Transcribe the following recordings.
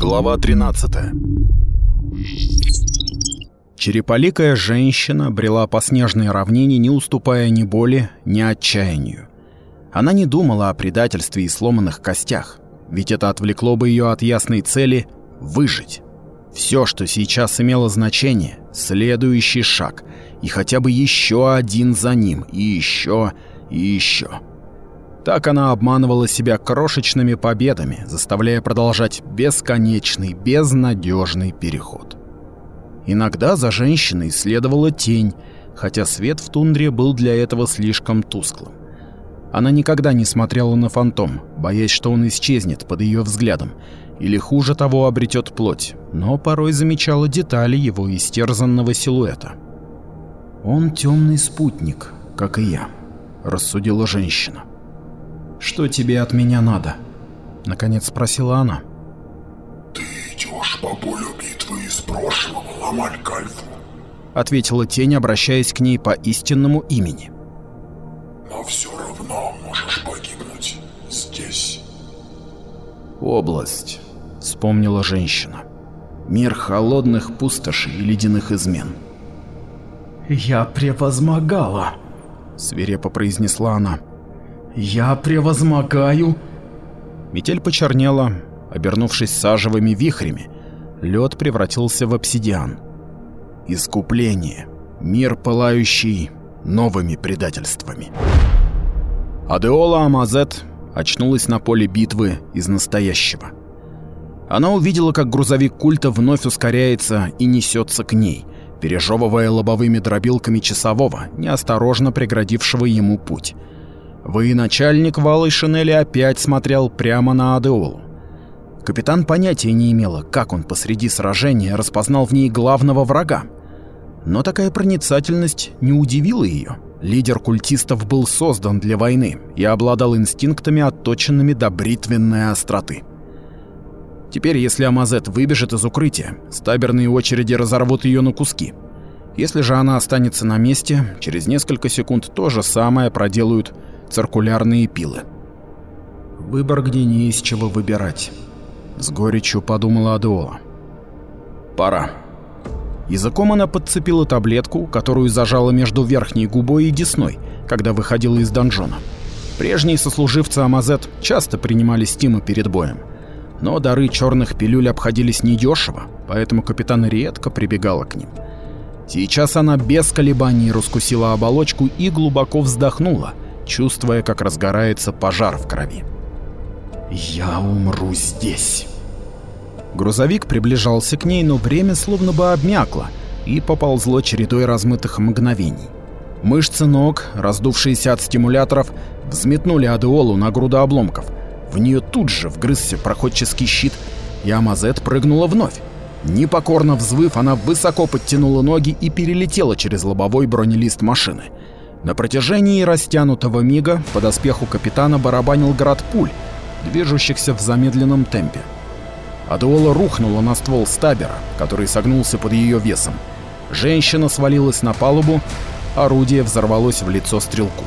Глава 13 Череполикая женщина брела по снежной равнине, не уступая ни боли, ни отчаянию. Она не думала о предательстве и сломанных костях, ведь это отвлекло бы ее от ясной цели — выжить. Все, что сейчас имело значение — следующий шаг, и хотя бы еще один за ним, и еще, и еще. Так она обманывала себя крошечными победами, заставляя продолжать бесконечный, безнадежный переход. Иногда за женщиной следовала тень, хотя свет в тундре был для этого слишком тусклым. Она никогда не смотрела на фантом, боясь, что он исчезнет под ее взглядом, или хуже того обретет плоть, но порой замечала детали его истерзанного силуэта. «Он темный спутник, как и я», — рассудила женщина. «Что тебе от меня надо?» — наконец спросила она. «Ты идешь по полю битвы из прошлого, Ламаль-Кальфу», — ответила тень, обращаясь к ней по истинному имени. «Но все равно можешь погибнуть здесь». «Область», — вспомнила женщина. «Мир холодных пустошей и ледяных измен». «Я превозмогала», — свирепо произнесла она. «Я превозмогаю!» Метель почернела, обернувшись сажевыми вихрями. Лед превратился в обсидиан. Искупление. Мир, пылающий новыми предательствами. Адеола Амазет очнулась на поле битвы из настоящего. Она увидела, как грузовик культа вновь ускоряется и несется к ней, пережевывая лобовыми дробилками часового, неосторожно преградившего ему путь. Военачальник в алой шинели опять смотрел прямо на Адеолу. Капитан понятия не имела, как он посреди сражения распознал в ней главного врага. Но такая проницательность не удивила ее. Лидер культистов был создан для войны и обладал инстинктами, отточенными до бритвенной остроты. Теперь, если Амазет выбежит из укрытия, стаберные очереди разорвут ее на куски. Если же она останется на месте, через несколько секунд то же самое проделают циркулярные пилы. Выбор, где не из чего выбирать. С горечью подумала Адеола. Пора. Языком она подцепила таблетку, которую зажала между верхней губой и десной, когда выходила из донжона. Прежние сослуживцы Амазет часто принимали стимы перед боем. Но дары черных пилюль обходились недешево, поэтому капитан редко прибегала к ним. Сейчас она без колебаний раскусила оболочку и глубоко вздохнула, чувствуя, как разгорается пожар в крови. «Я умру здесь». Грузовик приближался к ней, но время словно бы обмякло и поползло чередой размытых мгновений. Мышцы ног, раздувшиеся от стимуляторов, взметнули Адеолу на груду обломков. В нее тут же вгрызся проходческий щит, и Амазет прыгнула вновь. Непокорно взвыв, она высоко подтянула ноги и перелетела через лобовой бронелист машины. На протяжении растянутого мига по доспеху капитана барабанил град пуль, движущихся в замедленном темпе. Адуола рухнула на ствол стабера, который согнулся под ее весом. Женщина свалилась на палубу, орудие взорвалось в лицо стрелку.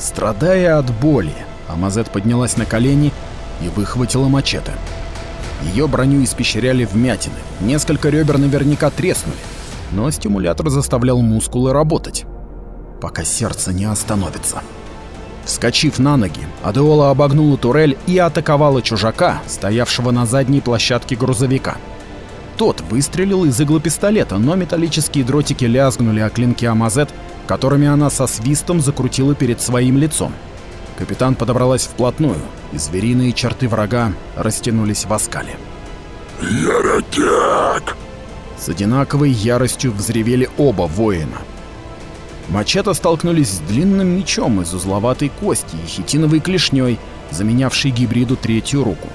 Страдая от боли, Амазет поднялась на колени и выхватила мачете. Ее броню испещряли вмятины, несколько ребер наверняка треснули, но стимулятор заставлял мускулы работать пока сердце не остановится. Вскочив на ноги, Адеола обогнула турель и атаковала чужака, стоявшего на задней площадке грузовика. Тот выстрелил из иглопистолета, но металлические дротики лязгнули о клинки Амазет, которыми она со свистом закрутила перед своим лицом. Капитан подобралась вплотную, и звериные черты врага растянулись в оскале. «Еретик!» С одинаковой яростью взревели оба воина. Мачете столкнулись с длинным мечом из узловатой кости и хитиновой клешней, заменявшей гибриду третью руку.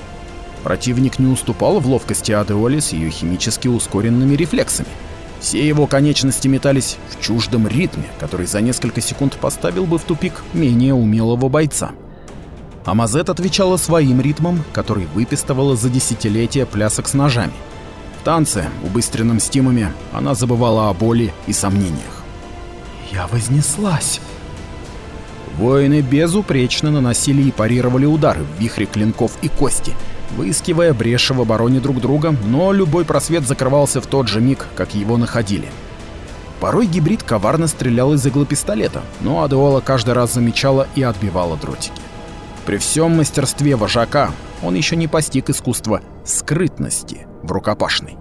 Противник не уступал в ловкости Адеоли с ее химически ускоренными рефлексами. Все его конечности метались в чуждом ритме, который за несколько секунд поставил бы в тупик менее умелого бойца. Амазет отвечала своим ритмом, который выпистывала за десятилетия плясок с ножами. В танце, убыстренном стимами, она забывала о боли и сомнениях. Я вознеслась. Воины безупречно наносили и парировали удары в вихре клинков и кости, выискивая бреши в обороне друг друга, но любой просвет закрывался в тот же миг, как его находили. Порой гибрид коварно стрелял из иглопистолета, но Адеола каждый раз замечала и отбивала дротики. При всем мастерстве вожака он еще не постиг искусства скрытности в рукопашной.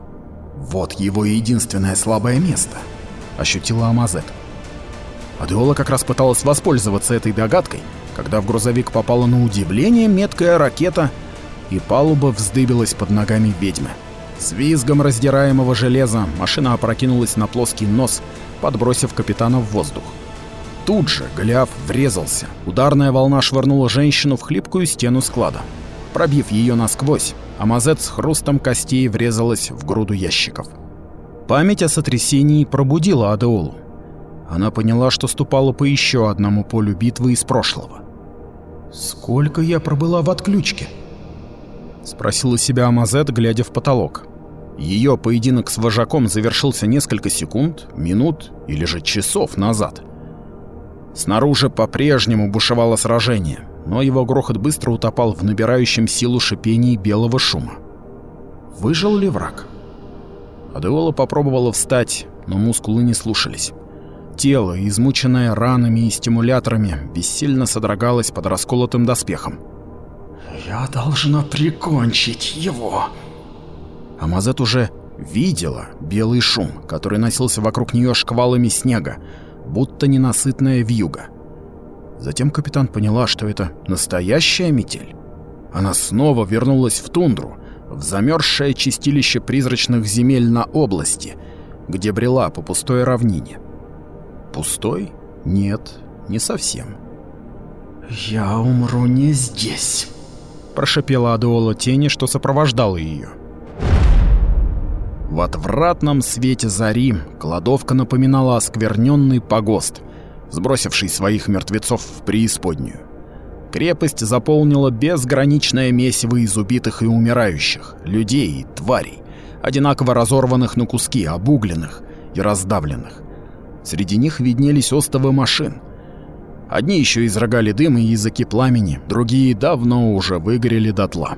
Вот его единственное слабое место, ощутила Амазет. Адеола как раз пыталась воспользоваться этой догадкой, когда в грузовик попала на удивление меткая ракета, и палуба вздыбилась под ногами ведьмы. С визгом раздираемого железа машина опрокинулась на плоский нос, подбросив капитана в воздух. Тут же Голиаф врезался. Ударная волна швырнула женщину в хлипкую стену склада. Пробив ее насквозь, Амазет с хрустом костей врезалась в груду ящиков. Память о сотрясении пробудила Адеолу. Она поняла, что ступала по еще одному полю битвы из прошлого. «Сколько я пробыла в отключке?» Спросила себя Амазет, глядя в потолок. Ее поединок с вожаком завершился несколько секунд, минут или же часов назад. Снаружи по-прежнему бушевало сражение, но его грохот быстро утопал в набирающем силу шипении белого шума. Выжил ли враг? Адеола попробовала встать, но мускулы не слушались. Тело, измученное ранами и стимуляторами, бессильно содрогалось под расколотым доспехом. «Я должна прикончить его», Амазет уже видела белый шум, который носился вокруг нее шквалами снега, будто ненасытная вьюга. Затем капитан поняла, что это настоящая метель. Она снова вернулась в тундру, в замерзшее чистилище призрачных земель на области, где брела по пустой равнине. Пустой? Нет, не совсем. «Я умру не здесь», — прошипела Адеола тени, что сопровождала ее. В отвратном свете зари кладовка напоминала оскверненный погост, сбросивший своих мертвецов в преисподнюю. Крепость заполнила безграничное месиво из убитых и умирающих, людей и тварей, одинаково разорванных на куски, обугленных и раздавленных. Среди них виднелись остовы машин. Одни еще изрыгали дым и языки пламени, другие давно уже выгорели дотла.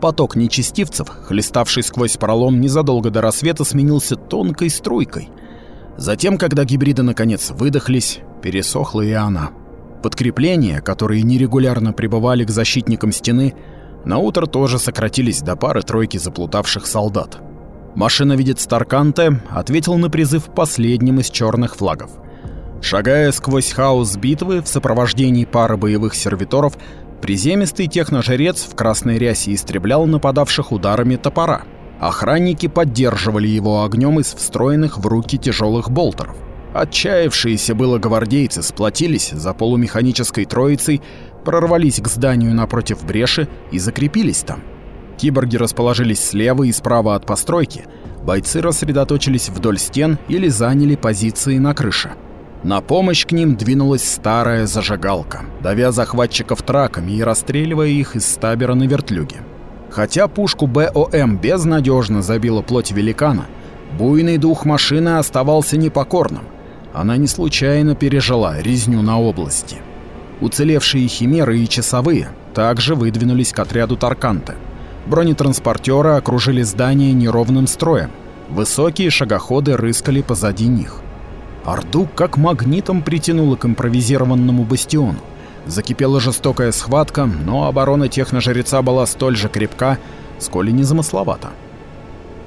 Поток нечестивцев, хлеставший сквозь пролом незадолго до рассвета, сменился тонкой струйкой. Затем, когда гибриды наконец выдохлись, пересохла и она. Подкрепления, которые нерегулярно прибывали к защитникам стены, на утро тоже сократились до пары-тройки заплутавших солдат. Машиновидец Тарканте ответил на призыв последним из черных флагов. Шагая сквозь хаос битвы в сопровождении пары боевых сервиторов, Приземистый техножрец в красной рясе истреблял нападавших ударами топора. Охранники поддерживали его огнем из встроенных в руки тяжелых болтеров. Отчаявшиеся было гвардейцы сплотились за полумеханической троицей, прорвались к зданию напротив бреши и закрепились там. Киборги расположились слева и справа от постройки, бойцы рассредоточились вдоль стен или заняли позиции на крыше. На помощь к ним двинулась старая зажигалка, давя захватчиков траками и расстреливая их из стабера на вертлюге. Хотя пушку БОМ безнадежно забила плоть великана, буйный дух машины оставался непокорным. Она не случайно пережила резню на области. Уцелевшие химеры и часовые также выдвинулись к отряду Тарканта. Бронетранспортеры окружили здание неровным строем. Высокие шагоходы рыскали позади них. Орду как магнитом притянуло к импровизированному бастиону. Закипела жестокая схватка, но оборона техножреца была столь же крепка, сколь и незамысловата.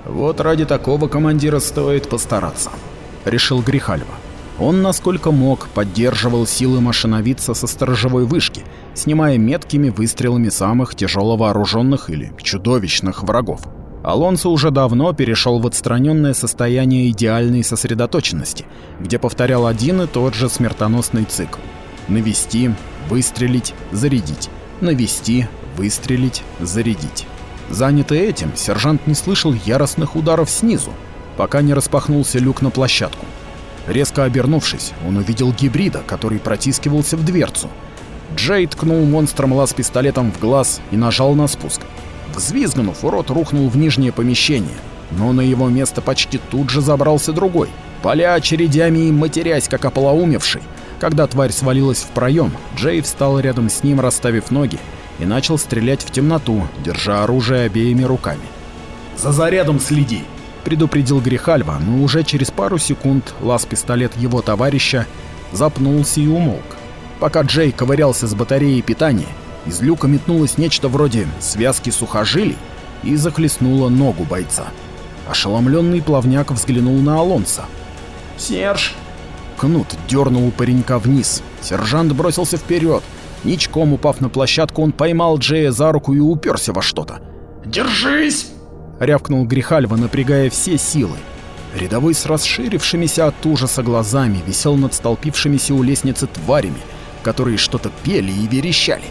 «Вот ради такого командира стоит постараться», — решил Грихальва. Он, насколько мог, поддерживал силы машиновидца со сторожевой вышки, снимая меткими выстрелами самых тяжело вооруженных или чудовищных врагов. Алонсо уже давно перешел в отстраненное состояние идеальной сосредоточенности, где повторял один и тот же смертоносный цикл. Навести, выстрелить, зарядить. Навести, выстрелить, зарядить. Занятый этим, сержант не слышал яростных ударов снизу, пока не распахнулся люк на площадку. Резко обернувшись, он увидел гибрида, который протискивался в дверцу. Джей ткнул монстром лаз пистолетом в глаз и нажал на спуск. Взвизгнув, урод рухнул в нижнее помещение, но на его место почти тут же забрался другой, поля очередями и матерясь, как ополоумевший. Когда тварь свалилась в проем, Джей встал рядом с ним, расставив ноги, и начал стрелять в темноту, держа оружие обеими руками. «За зарядом следи!» – предупредил Грихальва, но уже через пару секунд лаз-пистолет его товарища запнулся и умолк. Пока Джей ковырялся с батареей питания, из люка метнулось нечто вроде связки сухожилий и захлестнуло ногу бойца. Ошеломленный плавняк взглянул на Алонса. «Серж!» Кнут дернул паренька вниз. Сержант бросился вперед. Ничком упав на площадку, он поймал Джея за руку и уперся во что-то. «Держись!» — рявкнул Грихальва, напрягая все силы. Рядовой с расширившимися от ужаса глазами висел над столпившимися у лестницы тварями, которые что-то пели и верещали.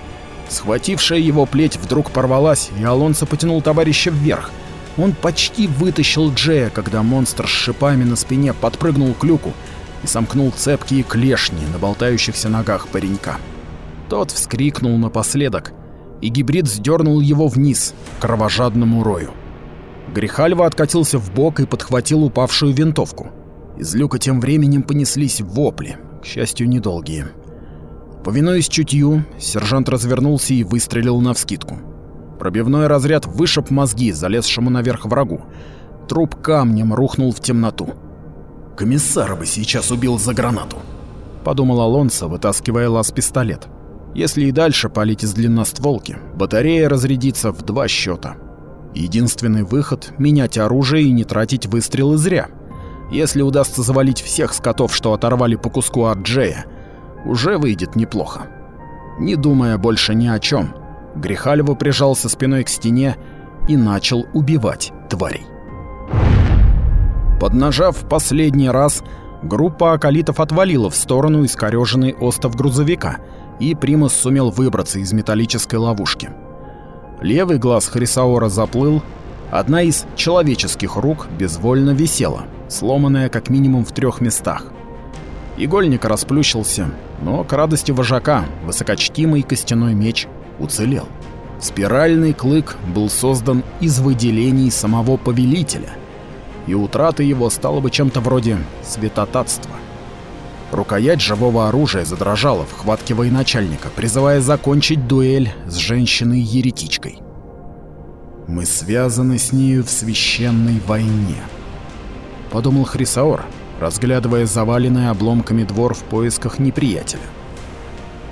Схватившая его плеть вдруг порвалась, и Алонсо потянул товарища вверх. Он почти вытащил Джея, когда монстр с шипами на спине подпрыгнул к люку и сомкнул цепкие клешни на болтающихся ногах паренька. Тот вскрикнул напоследок, и гибрид сдернул его вниз, к кровожадному рою. Грихальва откатился в бок и подхватил упавшую винтовку. Из люка тем временем понеслись вопли, к счастью, недолгие. Повинуясь чутью, сержант развернулся и выстрелил навскидку. Пробивной разряд вышиб мозги залезшему наверх врагу. Труп камнем рухнул в темноту. «Комиссара бы сейчас убил за гранату», — подумал Алонсо, вытаскивая лаз-пистолет. «Если и дальше палить из длинностволки, батарея разрядится в два счета. Единственный выход — менять оружие и не тратить выстрелы зря. Если удастся завалить всех скотов, что оторвали по куску от Джея, уже выйдет неплохо. Не думая больше ни о чем, Грихальво прижался спиной к стене и начал убивать тварей. Поднажав последний раз, группа акалитов отвалила в сторону искорёженный остов грузовика, и Примус сумел выбраться из металлической ловушки. Левый глаз Хрисаора заплыл, одна из человеческих рук безвольно висела, сломанная как минимум в трех местах. Игольник расплющился, но к радости вожака высокочтимый костяной меч уцелел. Спиральный клык был создан из выделений самого повелителя, и утрата его стала бы чем-то вроде святотатства. Рукоять живого оружия задрожала в хватке военачальника, призывая закончить дуэль с женщиной-еретичкой. «Мы связаны с нею в священной войне», — подумал Хрисаор, разглядывая заваленный обломками двор в поисках неприятеля.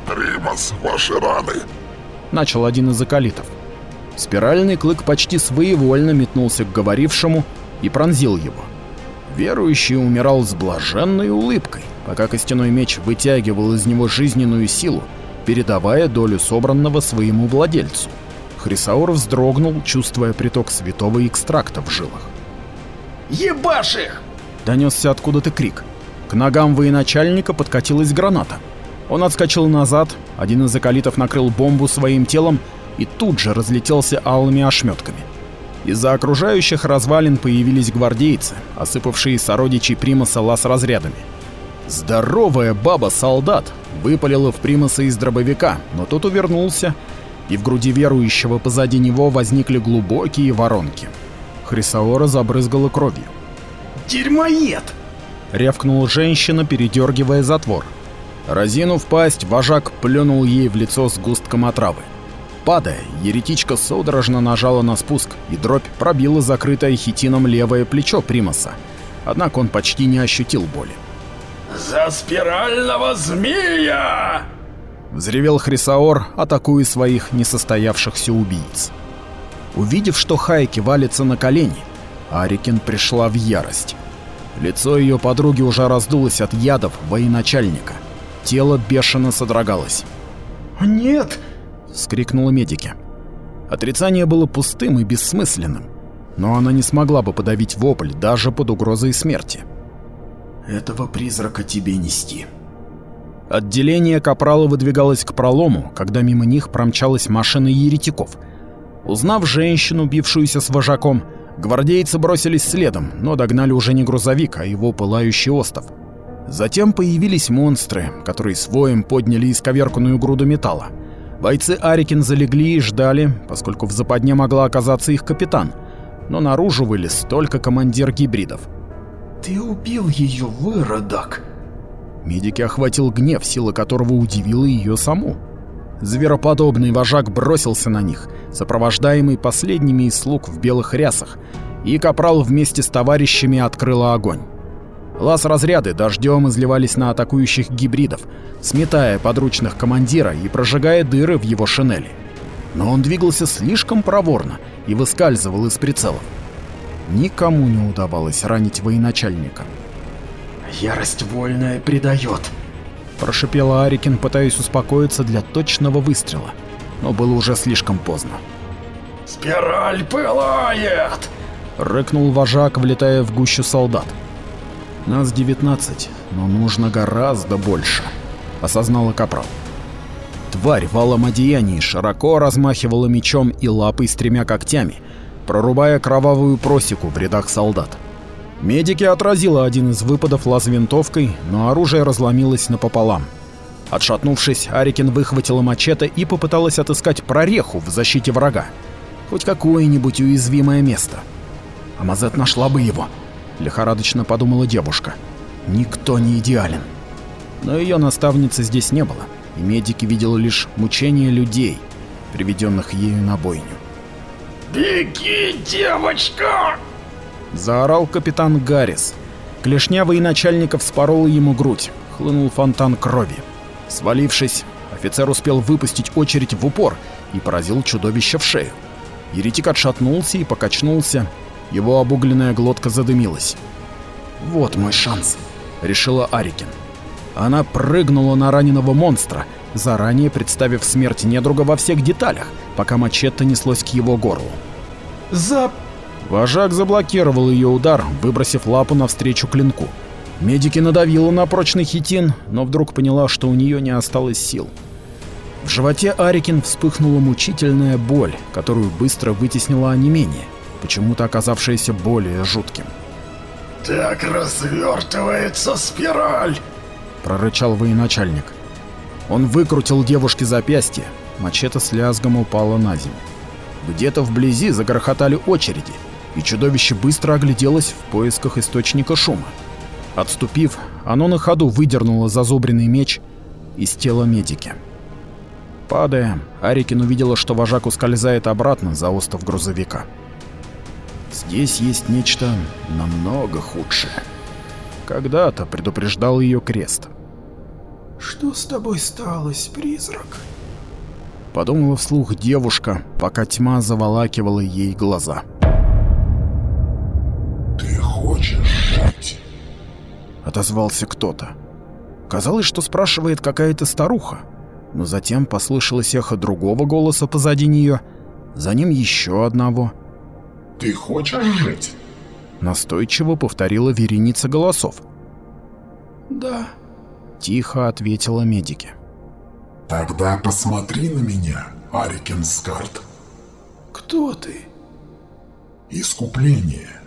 «Примас, ваши раны!» — начал один из околитов. Спиральный клык почти своевольно метнулся к говорившему и пронзил его. Верующий умирал с блаженной улыбкой, пока костяной меч вытягивал из него жизненную силу, передавая долю собранного своему владельцу. Хрисаур вздрогнул, чувствуя приток святого экстракта в жилах. «Ебашь их!» Донесся откуда-то крик. К ногам военачальника подкатилась граната. Он отскочил назад, один из акалитов накрыл бомбу своим телом и тут же разлетелся алыми ошметками. Из-за окружающих развалин появились гвардейцы, осыпавшие сородичей Примаса лаз-разрядами. Здоровая баба-солдат выпалила в Примаса из дробовика, но тот увернулся, и в груди верующего позади него возникли глубокие воронки. Хрисаора забрызгала кровью. «Дерьмоед!» — рявкнула женщина, передергивая затвор. Разинув пасть, вожак плюнул ей в лицо с густком отравы. Падая, еретичка судорожно нажала на спуск, и дробь пробила закрытое хитином левое плечо Примаса. Однако он почти не ощутил боли. «За спирального змея!» Взревел Хрисаор, атакуя своих несостоявшихся убийц. Увидев, что Хайки валится на колени, Арикин пришла в ярость. Лицо ее подруги уже раздулось от ядов военачальника. Тело бешено содрогалось. «Нет!» — скрикнула медики. Отрицание было пустым и бессмысленным, но она не смогла бы подавить вопль даже под угрозой смерти. «Этого призрака тебе нести». Отделение Капрала выдвигалось к пролому, когда мимо них промчалась машина еретиков. Узнав женщину, бившуюся с вожаком, гвардейцы бросились следом, но догнали уже не грузовик, а его пылающий остов. Затем появились монстры, которые своим подняли исковерканную груду металла. Бойцы Арикин залегли и ждали, поскольку в западне могла оказаться их капитан, но наружу вылез только командир гибридов. «Ты убил ее, выродок!» Медики охватил гнев, сила которого удивила ее саму. Звероподобный вожак бросился на них, сопровождаемый последними из слуг в белых рясах, и капрал вместе с товарищами открыла огонь. Лаз-разряды дождем изливались на атакующих гибридов, сметая подручных командира и прожигая дыры в его шинели. Но он двигался слишком проворно и выскальзывал из прицелов. Никому не удавалось ранить военачальника. Ярость вольная предает. Прошипел Арикин, пытаясь успокоиться для точного выстрела, но было уже слишком поздно. «Спираль пылает!» — рыкнул вожак, влетая в гущу солдат. «Нас 19, но нужно гораздо больше», — осознала Капрал. Тварь в алом одеянии широко размахивала мечом и лапой с тремя когтями, прорубая кровавую просеку в рядах солдат. Медики отразила один из выпадов лаз-винтовкой, но оружие разломилось напополам. Отшатнувшись, Арикин выхватила мачете и попыталась отыскать прореху в защите врага. Хоть какое-нибудь уязвимое место. Амазет нашла бы его, лихорадочно подумала девушка. Никто не идеален. Но ее наставницы здесь не было, и медики видели лишь мучения людей, приведенных ею на бойню. «Беги, девочка!» Заорал капитан Гаррис. Клешня военачальника вспорола ему грудь, хлынул фонтан крови. Свалившись, офицер успел выпустить очередь в упор и поразил чудовище в шею. Еретик отшатнулся и покачнулся, его обугленная глотка задымилась. «Вот мой шанс», — решила Арикин. Она прыгнула на раненого монстра, заранее представив смерть недруга во всех деталях, пока мачете неслось к его горлу. «За...» Вожак заблокировал ее удар, выбросив лапу навстречу клинку. Медики надавила на прочный хитин, но вдруг поняла, что у нее не осталось сил. В животе Арикин вспыхнула мучительная боль, которую быстро вытеснила онемение, почему-то оказавшееся более жутким. «Так развертывается спираль!» — прорычал военачальник. Он выкрутил девушке запястье, мачете с лязгом упала на землю. Где-то вблизи загрохотали очереди, и чудовище быстро огляделось в поисках источника шума. Отступив, оно на ходу выдернуло зазубренный меч из тела медики. Падая, Арикин увидела, что вожак ускользает обратно за остов грузовика. Здесь есть нечто намного худшее. Когда-то предупреждал ее крест. «Что с тобой сталось, призрак?» Подумала вслух девушка, пока тьма заволакивала ей глаза. Отозвался кто-то. Казалось, что спрашивает какая-то старуха, но затем послышалось эхо другого голоса позади нее, за ним еще одного. Ты хочешь жить? Настойчиво повторила вереница голосов. «Да». Тихо ответила медики. Тогда посмотри на меня, Арикенскарт. «Кто ты?» Искупление.